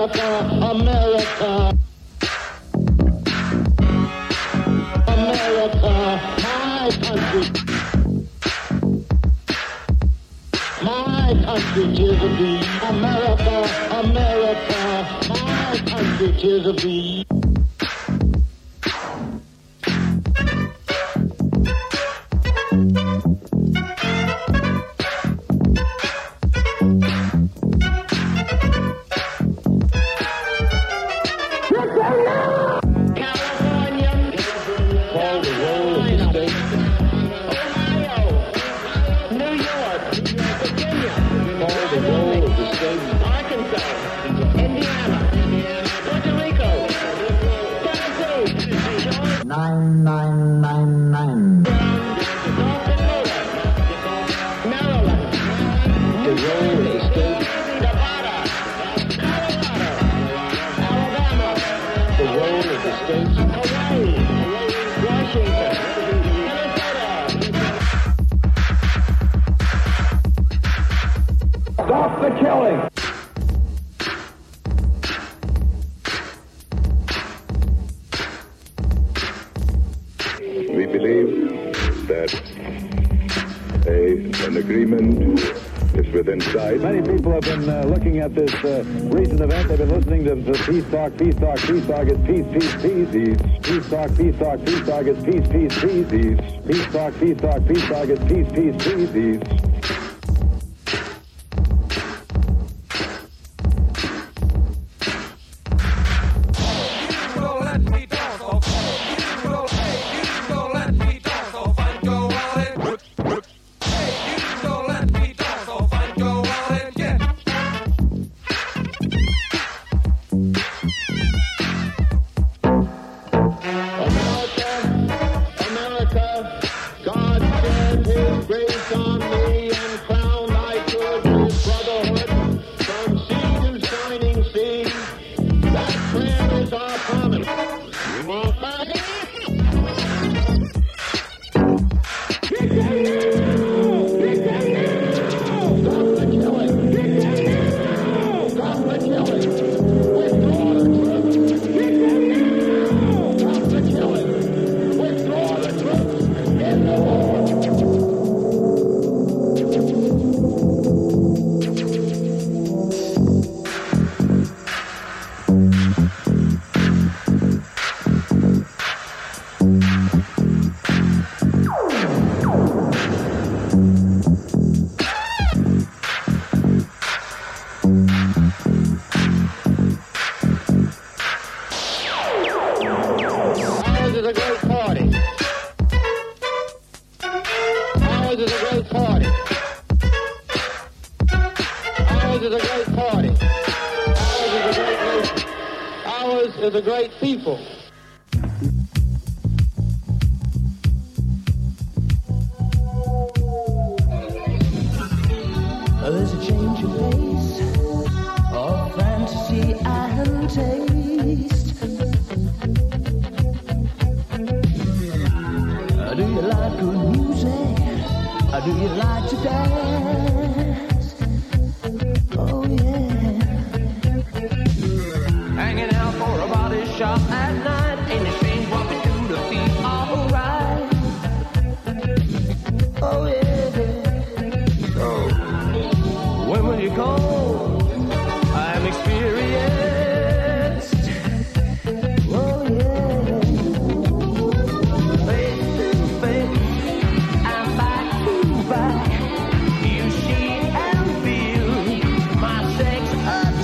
America, America. agreement is within sight. Many people have been uh, looking at this uh, recent event. They've been listening to, to peace talk, peace talk, peace talk. It's peace, peace, peace. Peace, talk, peace talk, peace talk. It's peace, peace, peace. Peace, talk, peace talk, peace talk. It's peace, peace. peace.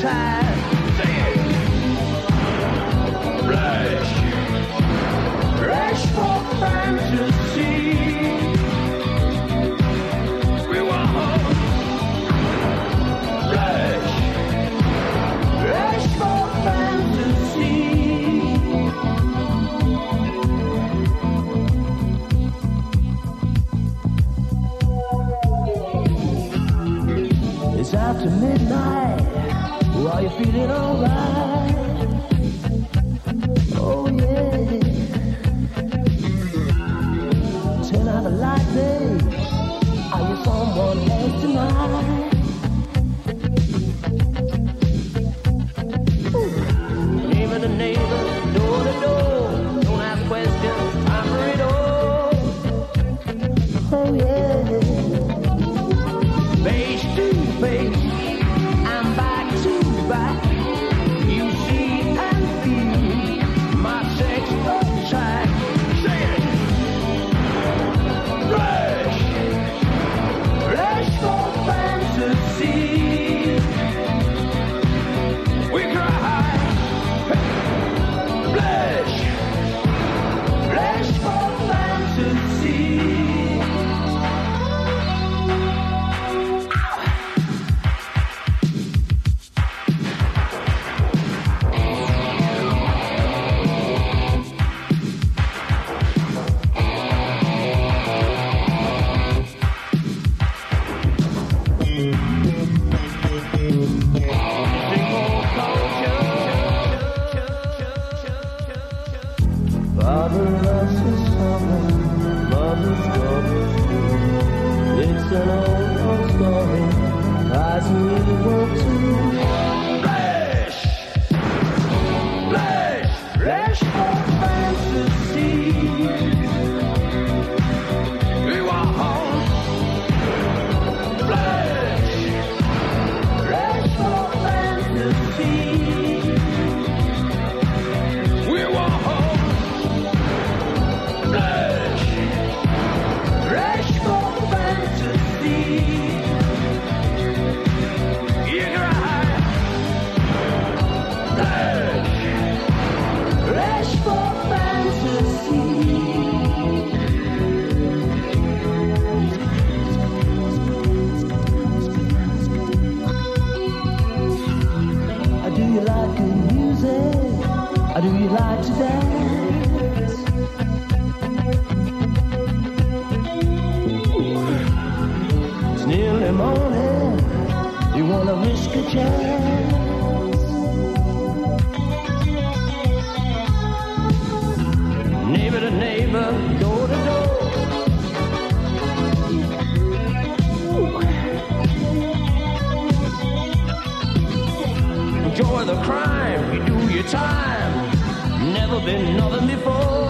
time. early morning. You wanna risk a chance? Neighbor to neighbor, door to door. Enjoy the crime, you do your time. Never been nothing before.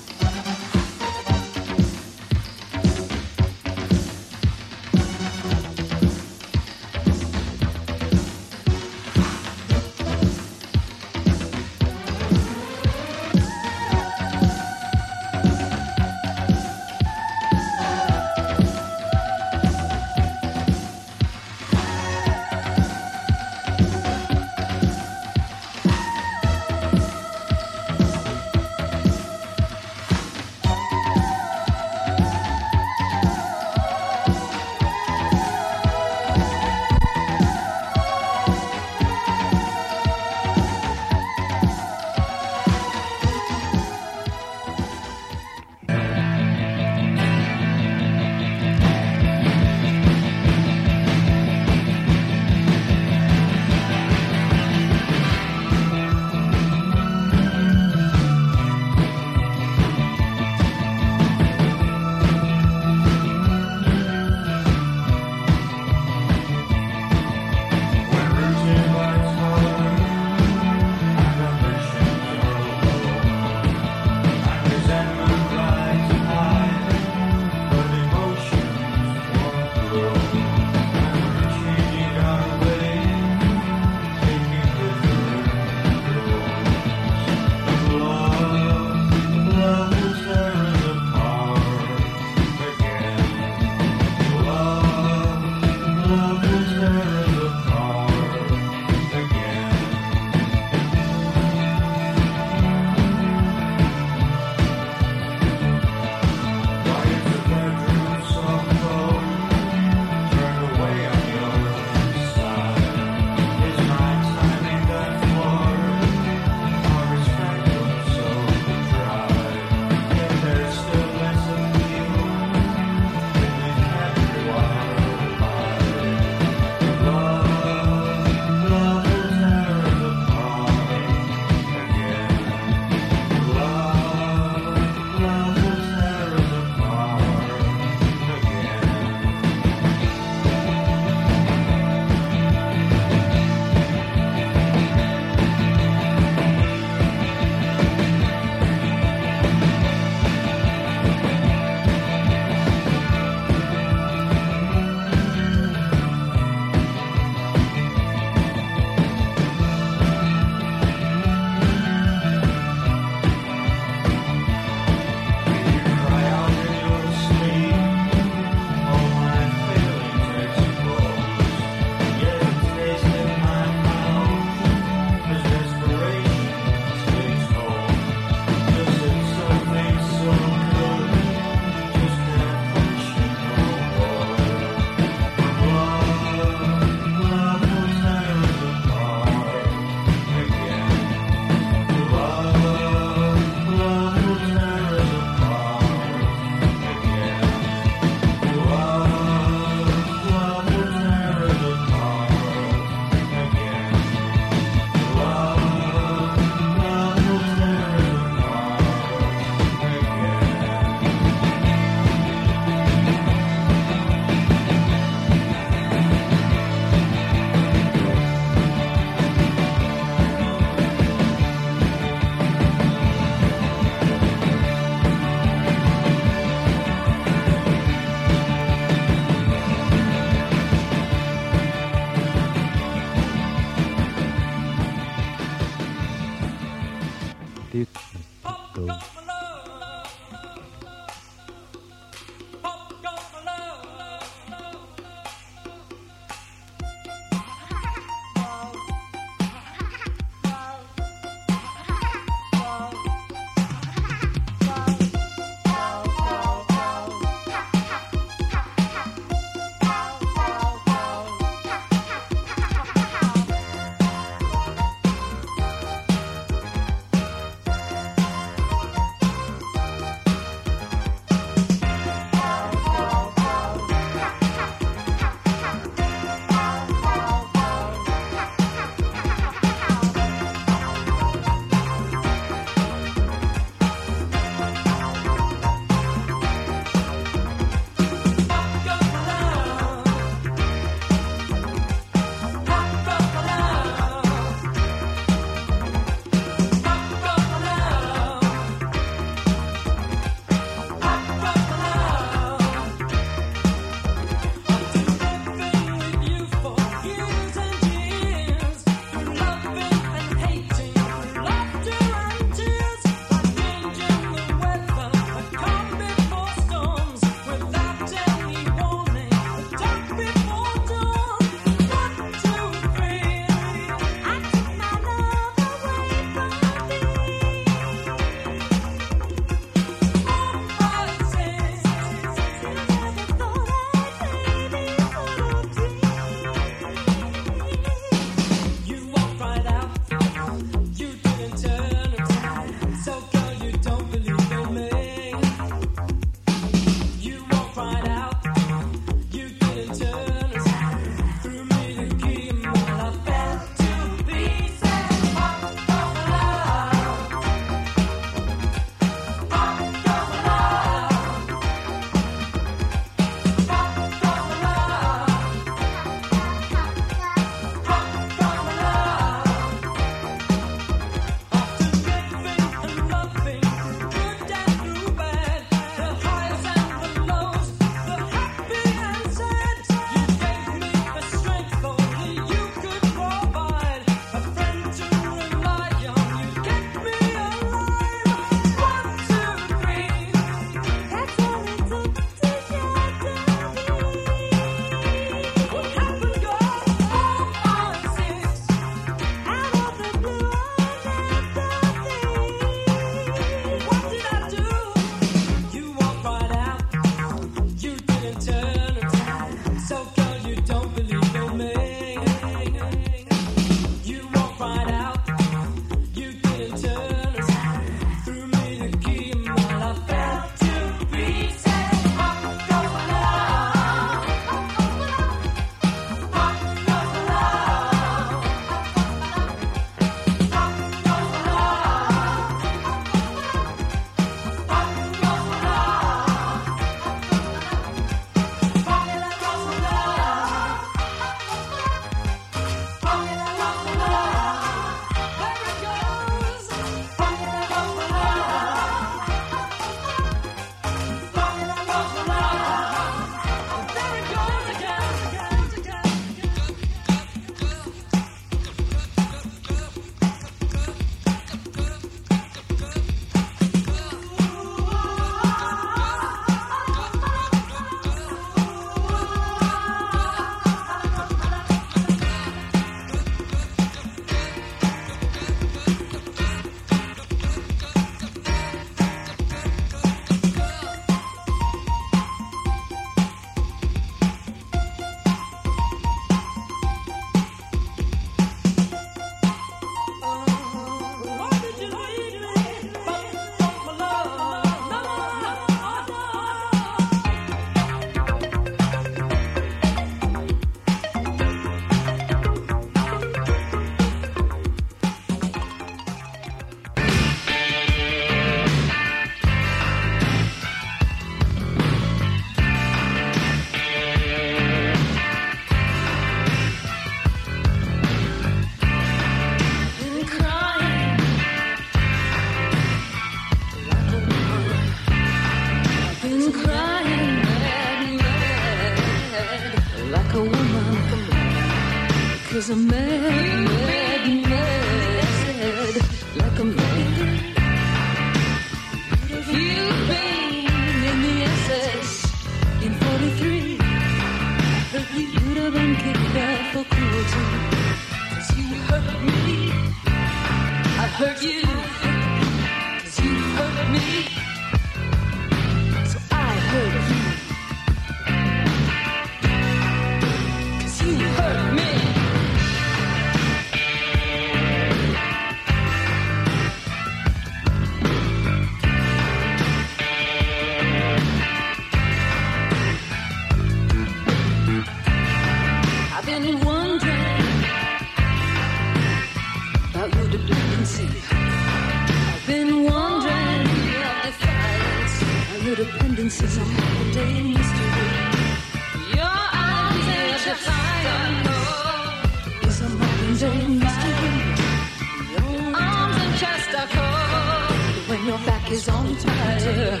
is on fire.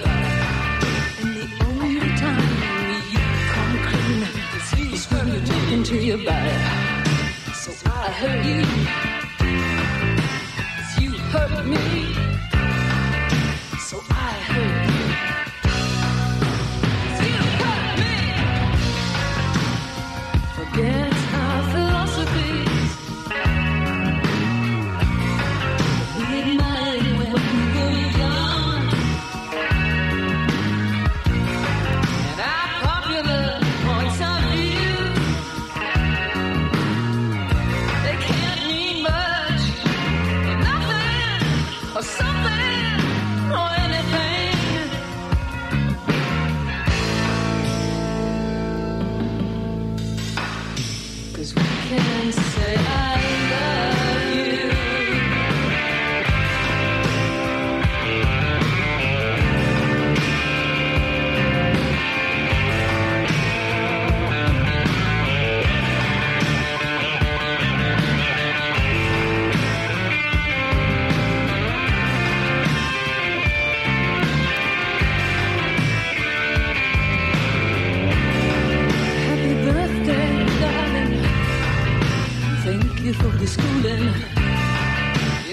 And the only time you come clean is when you're talking to your body. So I hurt you. You hurt me.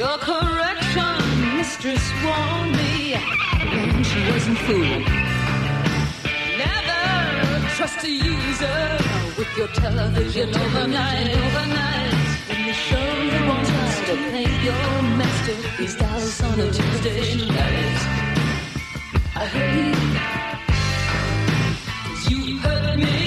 Your correction mistress warned me, and she wasn't fooled. Never trust a user with your television overnight, overnight. When you show you won't to thank your master, he's dollars on a Tuesday night. I heard you, you hurt me.